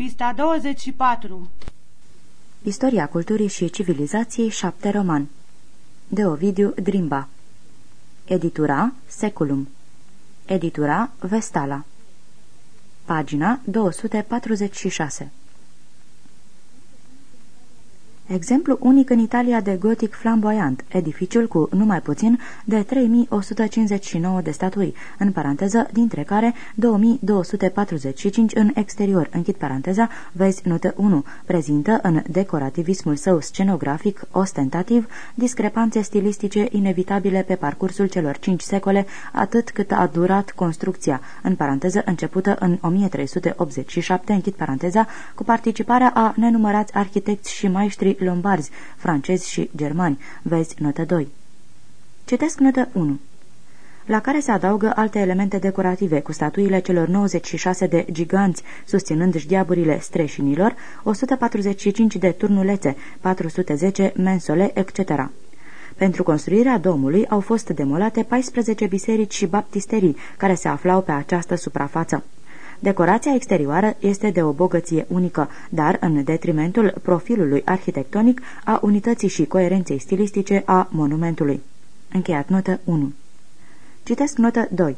Pista 24 Istoria culturii și civilizației 7 roman. De Ovidiu Drimba. Editura Seculum. Editura Vestala. Pagina 246 Exemplu unic în Italia de gotic flamboyant, edificiul cu numai puțin de 3159 de statui, în paranteză, dintre care 2245 în exterior, închid paranteza, vezi notă 1, prezintă în decorativismul său scenografic ostentativ discrepanțe stilistice inevitabile pe parcursul celor cinci secole, atât cât a durat construcția, în paranteză începută în 1387, închid paranteza, cu participarea a nenumărați arhitecți și maestri lombarzi, francezi și germani. Vezi notă 2. Citesc notă 1 la care se adaugă alte elemente decorative, cu statuile celor 96 de giganți susținând șdiaburile streșinilor, 145 de turnulețe, 410 mensole, etc. Pentru construirea domului au fost demolate 14 biserici și baptisterii care se aflau pe această suprafață. Decorația exterioară este de o bogăție unică, dar în detrimentul profilului arhitectonic a unității și coerenței stilistice a monumentului. Încheiat notă 1. Citesc notă 2.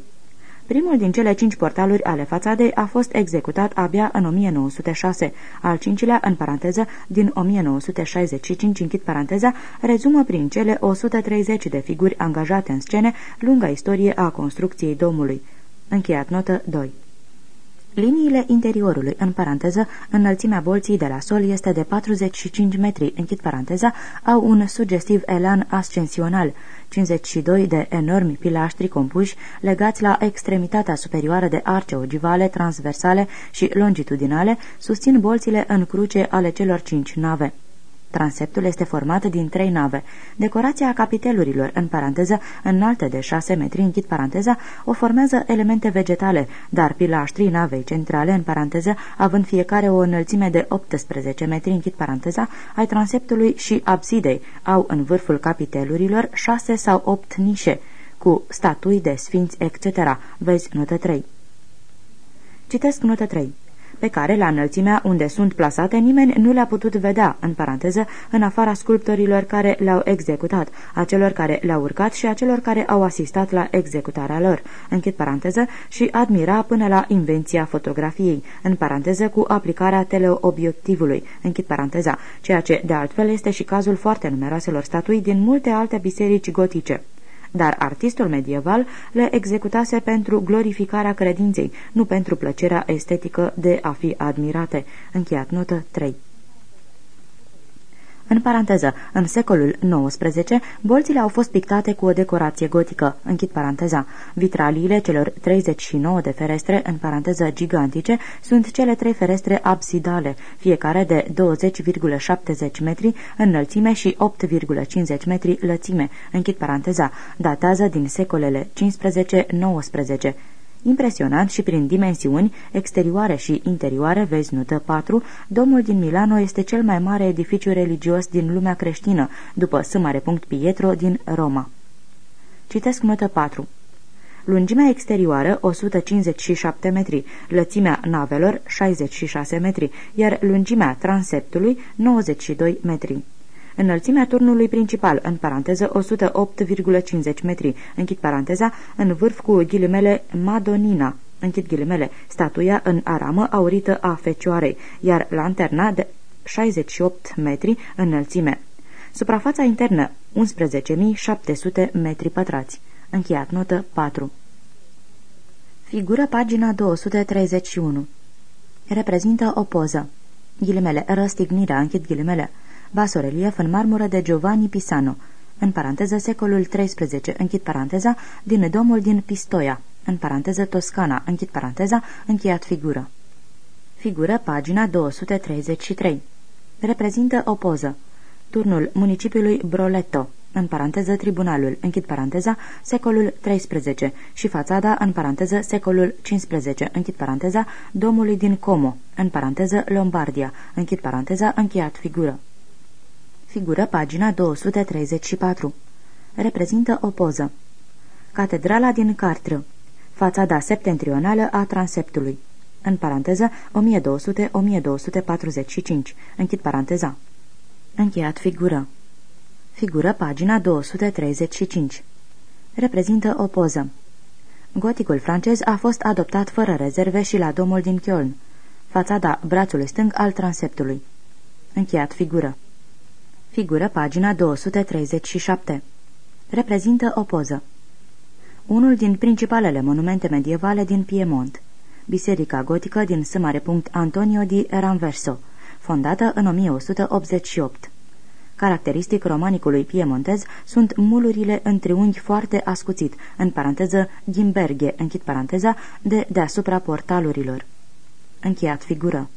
Primul din cele cinci portaluri ale fațadei a fost executat abia în 1906, al cincilea, în paranteză, din 1965, închid paranteza, rezumă prin cele 130 de figuri angajate în scene lunga istorie a construcției domului. Încheiat notă 2. Liniile interiorului, în paranteză, înălțimea bolții de la sol este de 45 metri, închid paranteza, au un sugestiv elan ascensional, 52 de enormi pilaștri compuși legați la extremitatea superioară de arce ogivale, transversale și longitudinale, susțin bolțile în cruce ale celor cinci nave. Transeptul este format din trei nave. Decorația capitelurilor, în paranteză, înalte de 6 metri, închid paranteza, o formează elemente vegetale, dar pilaștrii navei centrale, în paranteză, având fiecare o înălțime de 18 metri, închid paranteza, ai transeptului și absidei, au în vârful capitelurilor 6 sau 8 nișe, cu statui de sfinți, etc. Vezi notă 3. Citesc notă 3 pe care, la înălțimea unde sunt plasate, nimeni nu le-a putut vedea, în paranteză, în afara sculptorilor care le-au executat, a celor care le-au urcat și a celor care au asistat la executarea lor, închid paranteză, și admira până la invenția fotografiei, în paranteză cu aplicarea teleobiectivului, închid paranteza, ceea ce, de altfel, este și cazul foarte numeroaselor statui din multe alte biserici gotice dar artistul medieval le executase pentru glorificarea credinței, nu pentru plăcerea estetică de a fi admirate. Încheiat notă 3. În paranteză, în secolul XIX, bolțile au fost pictate cu o decorație gotică, închid paranteza. Vitraliile celor 39 de ferestre, în paranteză gigantice, sunt cele trei ferestre absidale, fiecare de 20,70 metri înălțime și 8,50 metri lățime, închid paranteza, datează din secolele 15-19. Impresionant și prin dimensiuni exterioare și interioare, vezi notă 4, domul din Milano este cel mai mare edificiu religios din lumea creștină, după S. Pietro din Roma. Citesc notă 4. Lungimea exterioară 157 metri, lățimea navelor 66 metri, iar lungimea transeptului 92 metri. Înălțimea turnului principal, în paranteză 108,50 metri, închid paranteza, în vârf cu ghilimele Madonina, închid ghilimele, statuia în aramă aurită a Fecioarei, iar lanterna de 68 metri înălțime. Suprafața internă 11.700 metri pătrați. Încheiat notă 4. Figură pagina 231. Reprezintă o poză. Ghilimele, răstignirea, închid ghilimele, basorelief în marmură de Giovanni Pisano, în paranteză secolul XIII, închid paranteza, din domul din Pistoia, în paranteză Toscana, închid paranteza, încheiat figură. Figură, pagina 233. Reprezintă o poză. Turnul municipiului Broletto, în paranteză tribunalul, închid paranteza, secolul XIII și fațada, în paranteză, secolul XV, închid paranteza, domului din Como, în paranteză Lombardia, închid paranteza, încheiat figură. Figură pagina 234. Reprezintă o poză. Catedrala din Cartră. Fațada septentrională a transeptului. în paranteză 1200-1245, închid paranteza. Încheiat figură. Figură pagina 235. Reprezintă o poză. Goticul francez a fost adoptat fără rezerve și la domul din Köln, fațada brațului stâng al transeptului. Încheiat figură. Figură pagina 237. Reprezintă o poză. Unul din principalele monumente medievale din Piemont. Biserica gotică din S. Antonio di Ranverso, fondată în 1188. Caracteristic romanicului piemontez sunt mulurile în triunghi foarte ascuțit, în paranteză ghimberghe, închid paranteza, de deasupra portalurilor. Încheiat figură.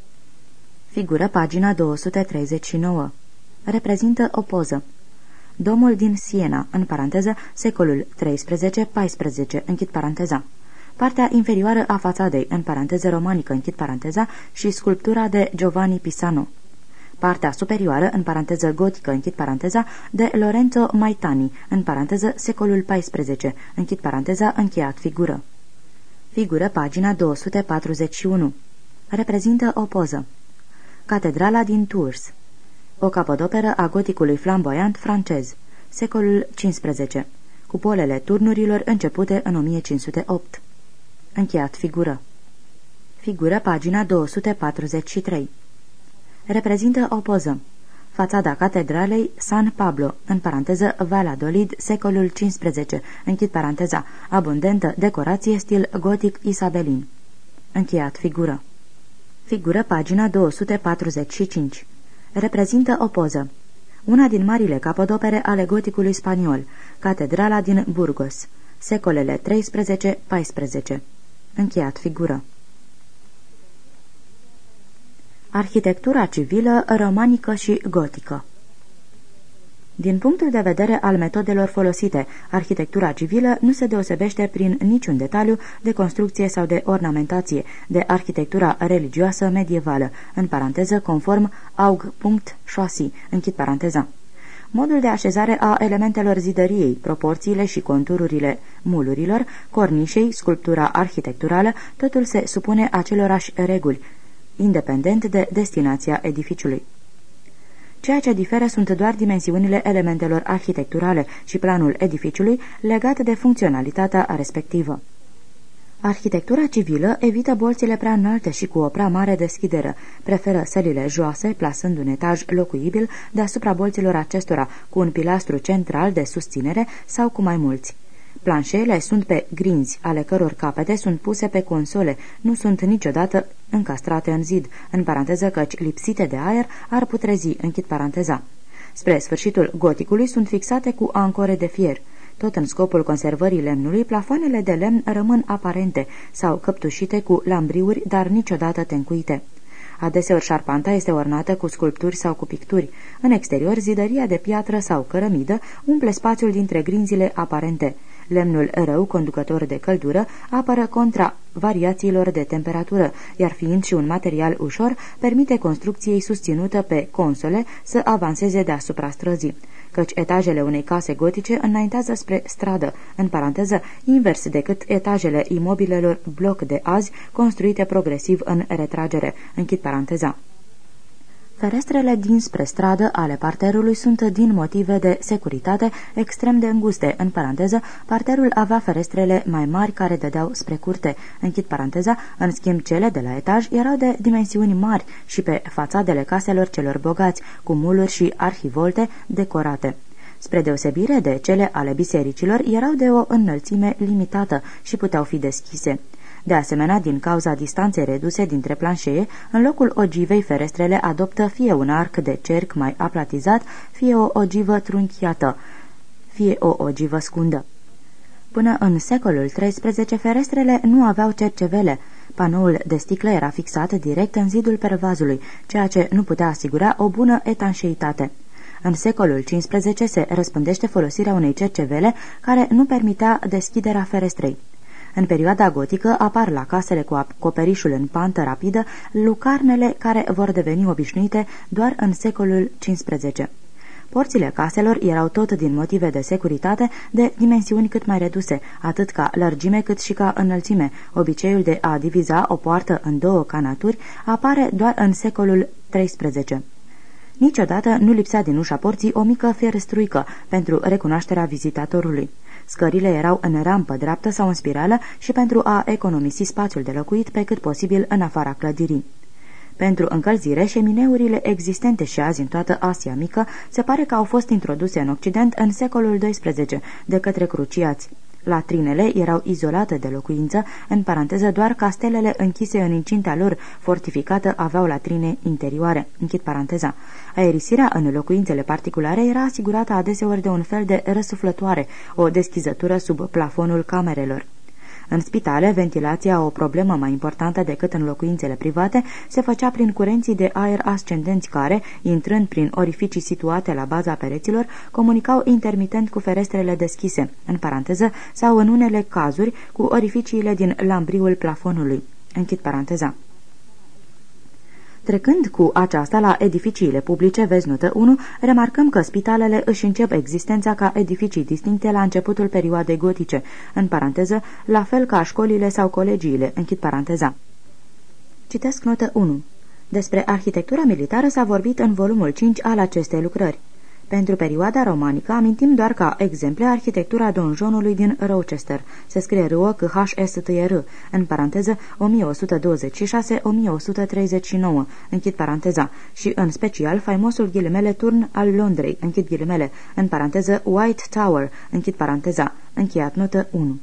Figură pagina 239. Reprezintă o poză. Domul din Siena, în paranteză, secolul 13-14, închid paranteza. Partea inferioară a fațadei, în paranteză romanică, închid paranteza, și sculptura de Giovanni Pisano. Partea superioară, în paranteză gotică, închid paranteza, de Lorenzo Maitani, în paranteză secolul XIV, închid paranteza, încheiat figură. Figură, pagina 241. Reprezintă o poză. Catedrala din Tours O capodoperă a goticului flamboyant francez, secolul XV, cupolele turnurilor începute în 1508. Încheiat figură. Figură, pagina 243 reprezintă o poză. Fațada catedralei San Pablo, în paranteză Valladolid, secolul XV, închid paranteza, abundentă decorație stil gotic isabelin. Încheiat figură. Figură pagina 245. Reprezintă o poză. Una din marile capodopere ale goticului spaniol, catedrala din Burgos, secolele 13-14. Încheiat figură. Arhitectura civilă, romanică și gotică din punctul de vedere al metodelor folosite, arhitectura civilă nu se deosebește prin niciun detaliu de construcție sau de ornamentație de arhitectura religioasă medievală, în paranteză conform aug.șoasi, închid paranteza. Modul de așezare a elementelor zidăriei, proporțiile și contururile mulurilor, cornișei, sculptura arhitecturală, totul se supune acelorași reguli, independent de destinația edificiului. Ceea ce diferă sunt doar dimensiunile elementelor arhitecturale și planul edificiului legat de funcționalitatea respectivă. Arhitectura civilă evită bolțile prea înalte și cu o prea mare deschidere, preferă sălile joase, plasând un etaj locuibil deasupra bolților acestora, cu un pilastru central de susținere sau cu mai mulți. Planșele sunt pe grinzi, ale căror capete sunt puse pe console, nu sunt niciodată încastrate în zid, în paranteză căci lipsite de aer ar putrezi, închid paranteza. Spre sfârșitul goticului sunt fixate cu ancore de fier. Tot în scopul conservării lemnului, plafoanele de lemn rămân aparente sau căptușite cu lambriuri, dar niciodată tencuite. Adeseori șarpanta este ornată cu sculpturi sau cu picturi. În exterior, zidăria de piatră sau cărămidă umple spațiul dintre grinzile aparente. Lemnul rău, conducător de căldură, apără contra variațiilor de temperatură, iar fiind și un material ușor, permite construcției susținută pe console să avanseze deasupra străzii căci etajele unei case gotice înaintează spre stradă, în paranteză, invers decât etajele imobilelor bloc de azi, construite progresiv în retragere. Închid paranteza. Ferestrele dinspre stradă ale parterului sunt din motive de securitate extrem de înguste. În paranteză, parterul avea ferestrele mai mari care dădeau spre curte. Închid paranteza, în schimb cele de la etaj erau de dimensiuni mari și pe fațadele caselor celor bogați, cu muluri și arhivolte decorate. Spre deosebire de cele ale bisericilor, erau de o înălțime limitată și puteau fi deschise. De asemenea, din cauza distanței reduse dintre planșee, în locul ogivei ferestrele adoptă fie un arc de cerc mai aplatizat, fie o ogivă trunchiată, fie o ogivă scundă. Până în secolul XIII, ferestrele nu aveau cercevele. Panoul de sticlă era fixat direct în zidul pervazului, ceea ce nu putea asigura o bună etanșeitate. În secolul XV se răspândește folosirea unei cercevele care nu permitea deschiderea ferestrei. În perioada gotică apar la casele cu acoperișul în pantă rapidă lucarnele care vor deveni obișnuite doar în secolul XV. Porțile caselor erau tot din motive de securitate de dimensiuni cât mai reduse, atât ca lărgime cât și ca înălțime. Obiceiul de a diviza o poartă în două canaturi apare doar în secolul XIII. Niciodată nu lipsea din ușa porții o mică ferestruică pentru recunoașterea vizitatorului. Scările erau în rampă dreaptă sau în spirală și pentru a economisi spațiul de locuit pe cât posibil în afara clădirii. Pentru încălzire, șemineurile existente și azi în toată Asia Mică se pare că au fost introduse în Occident în secolul XII de către cruciați. Latrinele erau izolate de locuință, în paranteză doar castelele închise în incinta lor fortificată aveau latrine interioare. Închid paranteza. Aerisirea în locuințele particulare era asigurată adeseori de un fel de răsuflătoare, o deschizătură sub plafonul camerelor. În spitale, ventilația, o problemă mai importantă decât în locuințele private, se făcea prin curenții de aer ascendenți care, intrând prin orificii situate la baza pereților, comunicau intermitent cu ferestrele deschise, în paranteză, sau în unele cazuri cu orificiile din lambriul plafonului. Închid paranteza. Trecând cu aceasta la edificiile publice, vezi notă 1, remarcăm că spitalele își încep existența ca edificii distincte la începutul perioadei gotice, în paranteză, la fel ca școlile sau colegiile, închid paranteza. Citesc notă 1. Despre arhitectura militară s-a vorbit în volumul 5 al acestei lucrări. Pentru perioada romanică amintim doar ca exemple arhitectura donjonului din Rochester. Se scrie r o h s t r în paranteză 1126-1139, închid paranteza, și în special faimosul ghilimele turn al Londrei, închid ghilimele, în paranteză White Tower, închid paranteza, încheiat notă 1.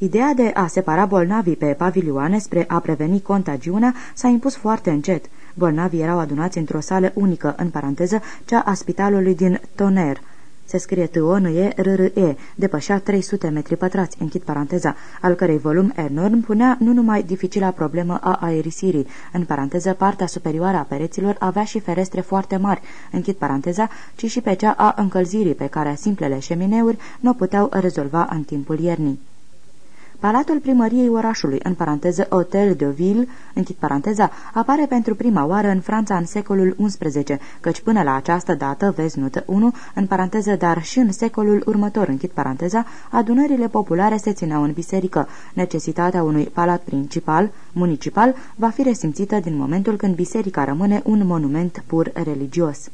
Ideea de a separa bolnavii pe pavilioane spre a preveni contagiunea s-a impus foarte încet. Bolnavii erau adunați într-o sală unică, în paranteză, cea a spitalului din Toner. Se scrie t o n e r r e depășea 300 metri pătrați, închid paranteza, al cărei volum enorm punea nu numai dificila problemă a aerisirii, în paranteză, partea superioară a pereților avea și ferestre foarte mari, închid paranteza, ci și pe cea a încălzirii, pe care simplele șemineuri nu puteau rezolva în timpul iernii. Palatul primăriei orașului, în paranteză Hotel de Ville, închid paranteza, apare pentru prima oară în Franța în secolul XI, căci până la această dată, vezi notă 1, în paranteză, dar și în secolul următor, închid paranteza, adunările populare se țineau în biserică. Necesitatea unui palat principal, municipal, va fi resimțită din momentul când biserica rămâne un monument pur religios.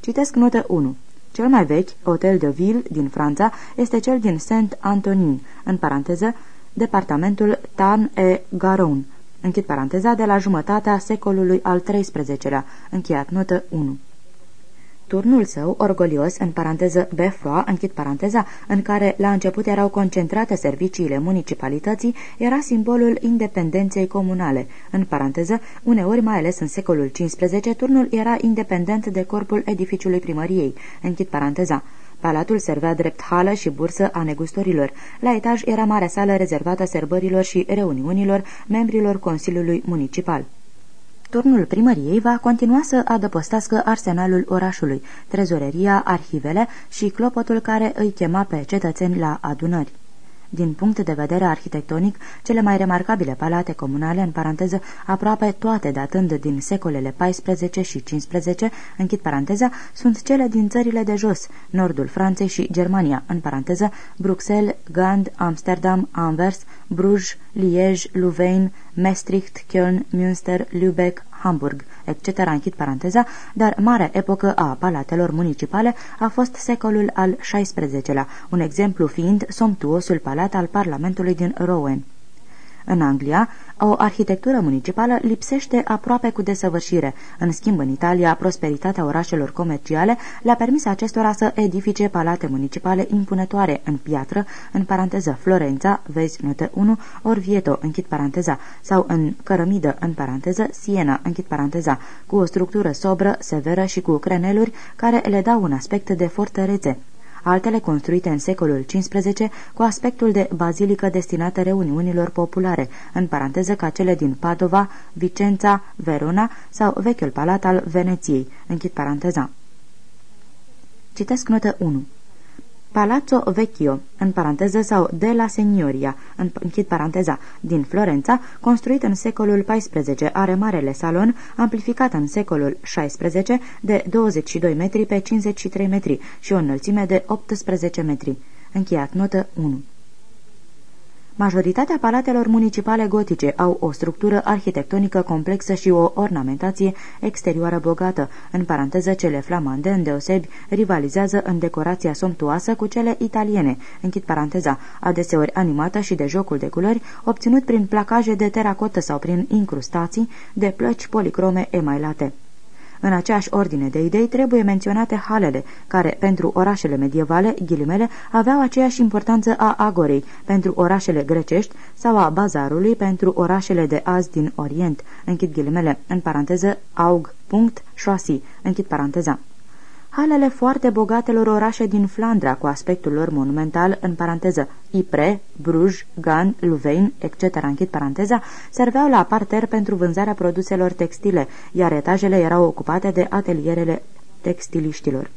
Citesc notă 1. Cel mai vechi, Hotel de Ville din Franța, este cel din Saint-Antonin, în paranteză, departamentul Tarn-et-Garonne, închid paranteza, de la jumătatea secolului al XIII-lea, încheiat notă 1. Turnul său, orgolios, în paranteză Befroa, închid paranteza, în care la început erau concentrate serviciile municipalității, era simbolul independenței comunale. În paranteză, uneori, mai ales în secolul XV, turnul era independent de corpul edificiului primăriei. Închid paranteza. Palatul servea drept hală și bursă a negustorilor. La etaj era marea sală rezervată sărbărilor și reuniunilor membrilor Consiliului Municipal. Turnul primăriei va continua să adăpostească arsenalul orașului, trezoreria, arhivele și clopotul care îi chema pe cetățeni la adunări. Din punct de vedere arhitectonic, cele mai remarcabile palate comunale, în paranteză, aproape toate datând din secolele XIV și XV, închid paranteza, sunt cele din țările de jos, nordul Franței și Germania, în paranteză, Bruxelles, Gand, Amsterdam, Anvers, Bruges, Liege, Louvain, Maastricht, Köln, Münster, Lübeck, Hamburg, etc., închid paranteza, dar marea epocă a palatelor municipale a fost secolul al XVI-lea, un exemplu fiind somptuosul palat al Parlamentului din Rouen. În Anglia, o arhitectură municipală lipsește aproape cu desăvârșire. În schimb, în Italia, prosperitatea orașelor comerciale le-a permis acestora să edifice palate municipale impunătoare în piatră, în paranteză Florența, vezi notă 1, Orvieto, închid paranteza, sau în cărămidă, în paranteză Siena, închid paranteza, cu o structură sobră, severă și cu creneluri care le dau un aspect de fortărețe altele construite în secolul XV cu aspectul de bazilică destinată reuniunilor populare, în paranteză ca cele din Padova, Vicența, Verona sau vechiul palat al Veneției, închid paranteza. Citesc notă 1. Palazzo Vecchio, în paranteză, sau de la Signoria, în închid paranteza, din Florența, construit în secolul XIV, are marele salon, amplificat în secolul XVI de 22 metri pe 53 metri și o înălțime de 18 metri. Încheiat notă 1. Majoritatea palatelor municipale gotice au o structură arhitectonică complexă și o ornamentație exterioară bogată. În paranteză, cele flamande, îndeosebi, rivalizează în decorația somptuoasă cu cele italiene, închid paranteza, adeseori animată și de jocul de culori, obținut prin placaje de teracotă sau prin incrustații de plăci policrome emailate. În aceeași ordine de idei trebuie menționate halele, care pentru orașele medievale, ghilimele, aveau aceeași importanță a agorei pentru orașele grecești sau a bazarului pentru orașele de azi din Orient, închid ghilimele, în paranteză aug, punct, șoasi, închid paranteza halele foarte bogatelor orașe din Flandra, cu aspectul lor monumental, în paranteză, Ypres, Bruges, Gan, Louvain, etc., închid paranteza, serveau la parter pentru vânzarea produselor textile, iar etajele erau ocupate de atelierele textiliștilor.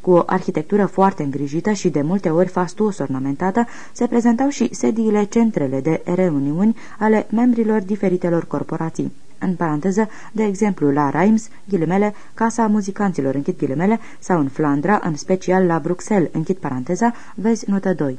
Cu o arhitectură foarte îngrijită și de multe ori fastuos ornamentată, se prezentau și sediile centrele de reuniuni ale membrilor diferitelor corporații în paranteză, de exemplu la Reims, ghilimele, Casa Muzicanților, închid ghilimele, sau în Flandra, în special la Bruxelles, închid paranteza, vezi notă 2.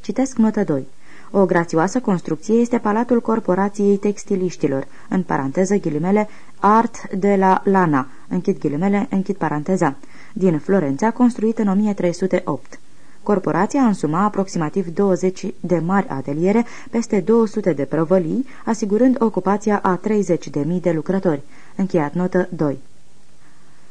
Citesc notă 2. O grațioasă construcție este Palatul Corporației Textiliștilor, în paranteză ghilimele, Art de la Lana, închid ghilimele, închid paranteza, din Florența, construit în 1308. Corporația însuma aproximativ 20 de mari ateliere, peste 200 de prăvălii, asigurând ocupația a 30.000 de lucrători. Încheiat notă 2.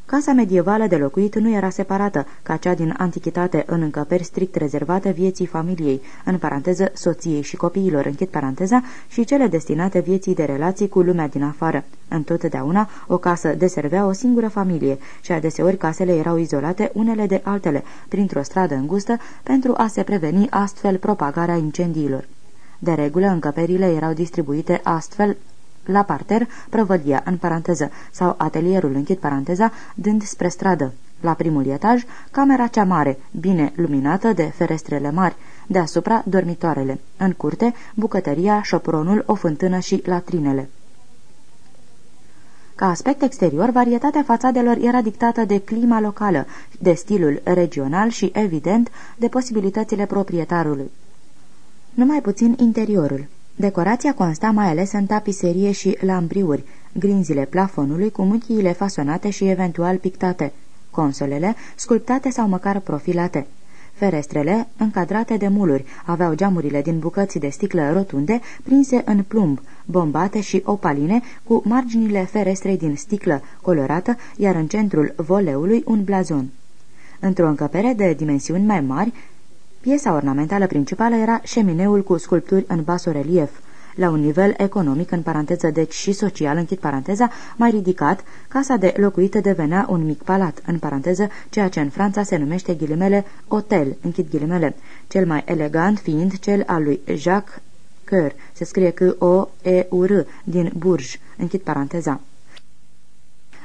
Casa medievală de locuit nu era separată, ca cea din antichitate în încăperi strict rezervate vieții familiei, în paranteză soției și copiilor, închid paranteza, și cele destinate vieții de relații cu lumea din afară. Întotdeauna, o casă deservea o singură familie și adeseori casele erau izolate unele de altele, printr-o stradă îngustă, pentru a se preveni astfel propagarea incendiilor. De regulă, încăperile erau distribuite astfel la parter, prăvălia, în paranteză, sau atelierul, închid paranteza, dând spre stradă. La primul etaj, camera cea mare, bine luminată de ferestrele mari, deasupra dormitoarele, în curte, bucătăria, șopronul, o fântână și latrinele. Ca aspect exterior, varietatea fațadelor era dictată de clima locală, de stilul regional și, evident, de posibilitățile proprietarului. Numai puțin interiorul. Decorația consta mai ales în tapiserie și lambriuri, grinzile plafonului cu muchiile fasonate și eventual pictate, consolele sculptate sau măcar profilate. Ferestrele, încadrate de muluri, aveau geamurile din bucăți de sticlă rotunde, prinse în plumb, bombate și opaline, cu marginile ferestrei din sticlă colorată, iar în centrul voleului un blazon. Într-o încăpere de dimensiuni mai mari, Piesa ornamentală principală era șemineul cu sculpturi în basorelief. La un nivel economic, în paranteză deci și social, închid paranteza, mai ridicat, casa de locuită devenea un mic palat, în paranteză, ceea ce în Franța se numește ghilimele hotel, închid ghilimele, cel mai elegant fiind cel al lui Jacques Coeur, se scrie C-O-E-U-R, din Bourges, închid paranteza.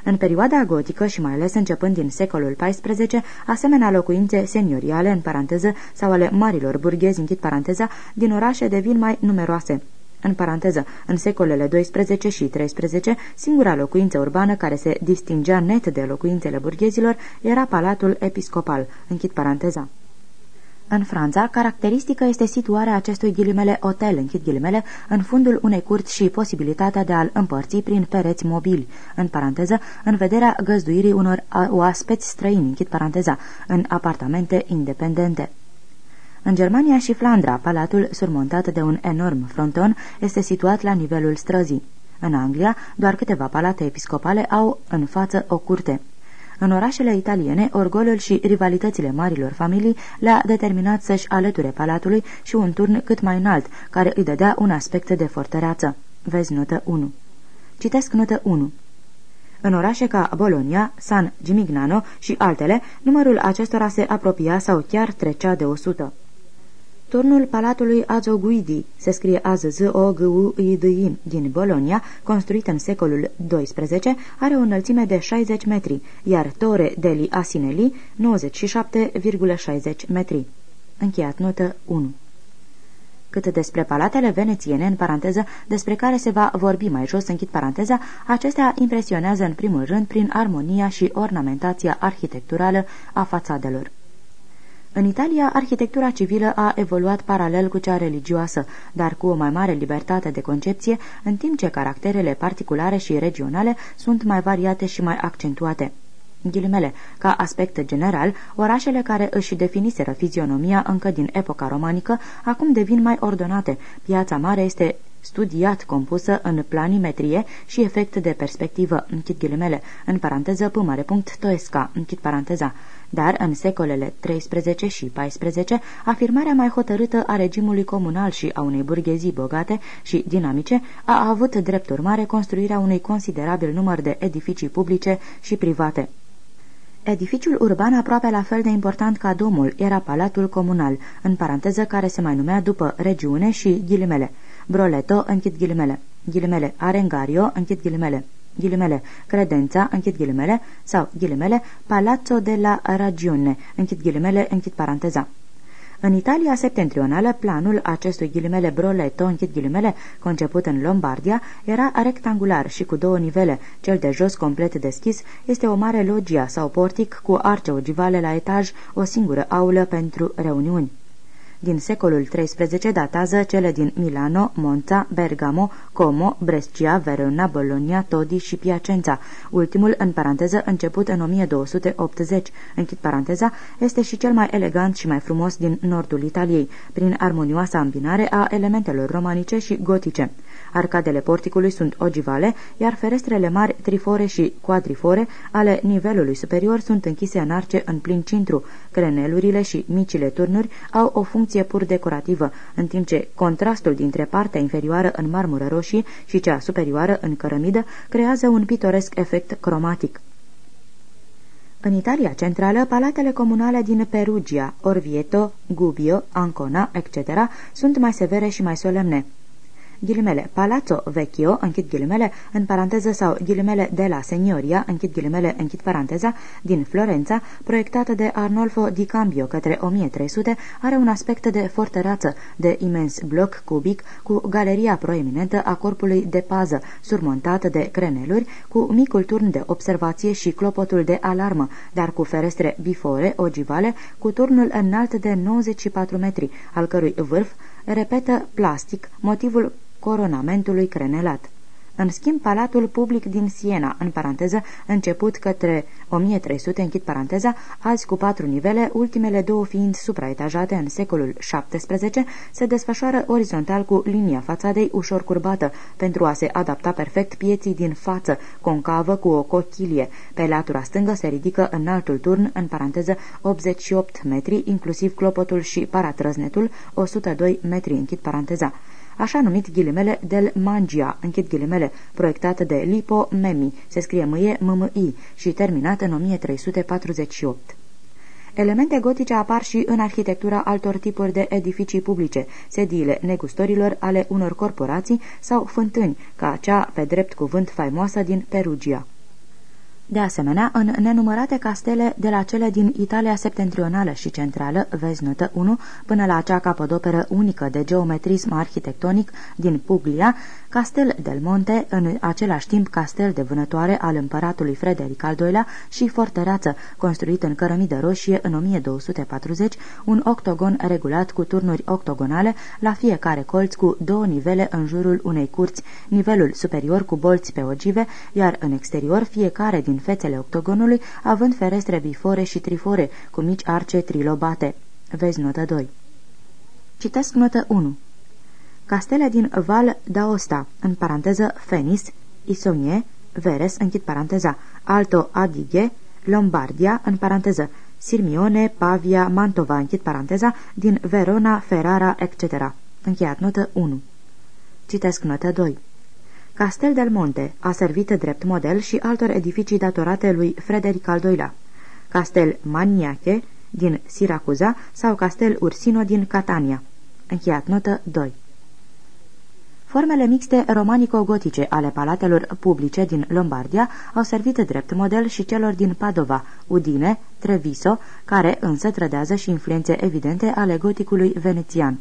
În perioada gotică și mai ales începând din secolul XIV, asemenea locuințe senioriale, în paranteză, sau ale marilor burghezi, închid paranteza, din orașe devin mai numeroase. În paranteză, în secolele 12 și 13, singura locuință urbană care se distingea net de locuințele burghezilor era Palatul Episcopal, închid paranteza. În Franța, caracteristică este situarea acestui ghilimele hotel, închid ghilimele, în fundul unei curți și posibilitatea de a-l împărți prin pereți mobili, în paranteză, în vederea găzduirii unor oaspeți străini, închid paranteza, în apartamente independente. În Germania și Flandra, palatul, surmontat de un enorm fronton, este situat la nivelul străzii. În Anglia, doar câteva palate episcopale au în față o curte. În orașele italiene, orgolul și rivalitățile marilor familii le-a determinat să-și alăture palatului și un turn cât mai înalt, care îi dădea un aspect de fortăreață. Vezi notă 1. Citesc notă 1. În orașe ca Bologna, San Gimignano și altele, numărul acestora se apropia sau chiar trecea de 100. Turnul Palatului Azoguidi, se scrie az z o g u i d i din Bologna, construit în secolul XII, are o înălțime de 60 metri, iar Torre deli Asinelli 97,60 metri. Încheiat notă 1 cât despre palatele venețiene, în paranteză, despre care se va vorbi mai jos, închid paranteza, acestea impresionează în primul rând prin armonia și ornamentația arhitecturală a fațadelor. În Italia, arhitectura civilă a evoluat paralel cu cea religioasă, dar cu o mai mare libertate de concepție, în timp ce caracterele particulare și regionale sunt mai variate și mai accentuate. Ghilimele, ca aspect general, orașele care își definiseră fizionomia încă din epoca romanică, acum devin mai ordonate. Piața mare este studiat compusă în planimetrie și efect de perspectivă, închid ghilimele, în paranteză p mare punct toesca, închid paranteza. Dar în secolele 13 și 14, afirmarea mai hotărâtă a regimului comunal și a unei burghezii bogate și dinamice a avut drept urmare construirea unui considerabil număr de edificii publice și private. Edificiul urban aproape la fel de important ca domul era Palatul Comunal, în paranteză care se mai numea după regiune și ghilimele. Broleto, închid ghilimele. Ghilimele, Arengario, închid ghilimele. Ghilimele, Credența, închid ghilimele, sau ghilimele, Palazzo de la Ragione, închid ghilimele, închid paranteza. În Italia septentrională, planul acestui ghilimele broletto, închid ghilimele, conceput în Lombardia, era rectangular și cu două nivele. Cel de jos, complet deschis, este o mare logia sau portic cu arce ogivale la etaj, o singură aulă pentru reuniuni din secolul XIII datează cele din Milano, Monza, Bergamo, Como, Brescia, Verona, Bologna, Todi și Piacenza. Ultimul, în paranteză, început în 1280, închid paranteza, este și cel mai elegant și mai frumos din nordul Italiei, prin armonioasa îmbinare a elementelor romanice și gotice. Arcadele porticului sunt ogivale, iar ferestrele mari, trifore și quadrifore, ale nivelului superior sunt închise în arce în plin cintru. Crenelurile și micile turnuri au o funcție pur decorativă, în timp ce contrastul dintre partea inferioară în marmură roșie și cea superioară în cărămidă creează un pitoresc efect cromatic. În Italia centrală, palatele comunale din Perugia, Orvieto, Gubbio, Ancona, etc. sunt mai severe și mai solemne ghilimele Palazzo Vecchio, închid ghilimele, în paranteză sau ghilimele de la Signoria, închid ghilimele, închid paranteza, din Florența, proiectată de Arnolfo di Cambio către 1300, are un aspect de fortăreață, de imens bloc cubic, cu galeria proeminentă a corpului de pază, surmontată de creneluri, cu micul turn de observație și clopotul de alarmă, dar cu ferestre bifore, ogivale, cu turnul înalt de 94 metri, al cărui vârf repetă plastic motivul coronamentului crenelat. În schimb, palatul public din Siena, în paranteză, început către 1300, închid paranteza, azi cu patru nivele, ultimele două fiind supraetajate în secolul XVII, se desfășoară orizontal cu linia fațadei ușor curbată, pentru a se adapta perfect pieții din față, concavă cu o cochilie. Pe latura stângă se ridică în altul turn, în paranteză, 88 metri, inclusiv clopotul și paratrăznetul, 102 metri, închid paranteza așa numit ghilimele del Mangia, închid ghilimele, proiectat de Lipo Memi, se scrie mâie MMI și terminat în 1348. Elemente gotice apar și în arhitectura altor tipuri de edificii publice, sediile negustorilor ale unor corporații sau fântâni, ca cea pe drept cuvânt faimoasă din Perugia. De asemenea, în nenumărate castele de la cele din Italia septentrională și centrală, vezi notă 1, până la acea capodoperă unică de geometrism arhitectonic din Puglia, Castel del Monte, în același timp castel de vânătoare al împăratului Frederic al II-lea și fortăreață, construit în cărămidă roșie în 1240, un octogon regulat cu turnuri octogonale la fiecare colț cu două nivele în jurul unei curți, nivelul superior cu bolți pe ogive, iar în exterior fiecare din fețele octogonului având ferestre bifore și trifore cu mici arce trilobate. Vezi notă 2. Citesc notă 1. Castele din Val d'Aosta, în paranteză Fenis, Isonie, Veres, închid paranteza, Alto Adige, Lombardia, în paranteză, Sirmione, Pavia, Mantova, închid paranteza, din Verona, Ferrara, etc. Încheiat notă 1. Citesc notă 2. Castel del Monte a servit drept model și altor edificii datorate lui Frederic al II-lea. Castel Maniache din Siracuza sau Castel Ursino din Catania. Încheiat notă 2. Formele mixte romanico-gotice ale palatelor publice din Lombardia au servit drept model și celor din Padova, Udine, Treviso, care însă trădează și influențe evidente ale goticului venețian.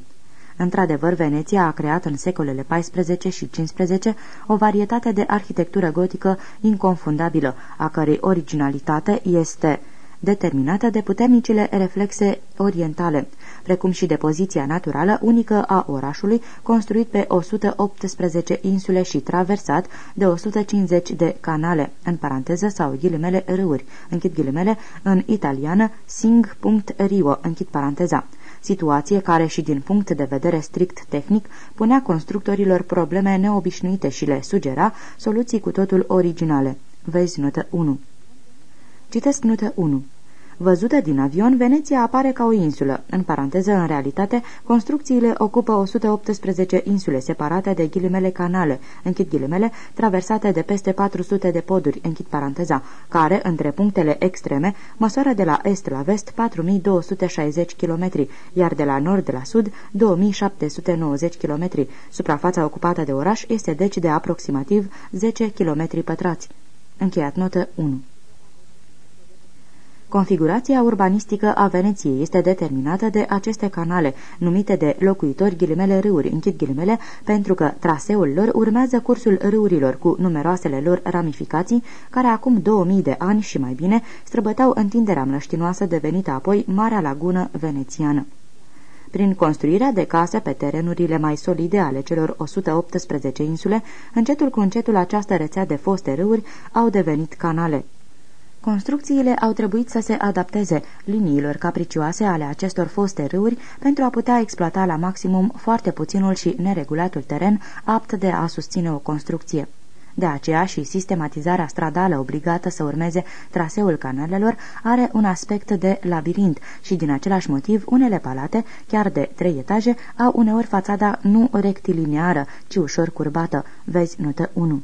Într-adevăr, Veneția a creat în secolele XIV și XV o varietate de arhitectură gotică inconfundabilă, a cărei originalitate este determinată de puternicile reflexe orientale, precum și de poziția naturală unică a orașului, construit pe 118 insule și traversat de 150 de canale, în paranteză sau ghilimele râuri, închid ghilimele, în italiană sing.rio, închid paranteza situație care și din punct de vedere strict tehnic punea constructorilor probleme neobișnuite și le sugera soluții cu totul originale. Vezi notă 1. Citesc notă 1. Văzută din avion, Veneția apare ca o insulă. În paranteză, în realitate, construcțiile ocupă 118 insule separate de ghilimele canale, închid ghilimele, traversate de peste 400 de poduri, închid paranteza, care, între punctele extreme, măsoară de la est la vest 4260 km, iar de la nord la sud 2790 km. Suprafața ocupată de oraș este deci de aproximativ 10 km pătrați. Încheiat notă 1 Configurația urbanistică a Veneției este determinată de aceste canale, numite de locuitori ghilimele râuri, închid ghilimele, pentru că traseul lor urmează cursul râurilor cu numeroasele lor ramificații, care acum 2000 de ani și mai bine străbăteau întinderea mlăștinoasă devenită apoi Marea Lagună Venețiană prin construirea de case pe terenurile mai solide ale celor 118 insule, încetul cu încetul această rețea de foste râuri au devenit canale. Construcțiile au trebuit să se adapteze liniilor capricioase ale acestor foste râuri pentru a putea exploata la maximum foarte puținul și neregulatul teren apt de a susține o construcție. De aceea și sistematizarea stradală obligată să urmeze traseul canalelor are un aspect de labirint și din același motiv unele palate, chiar de trei etaje, au uneori fațada nu rectilineară, ci ușor curbată. Vezi notă 1.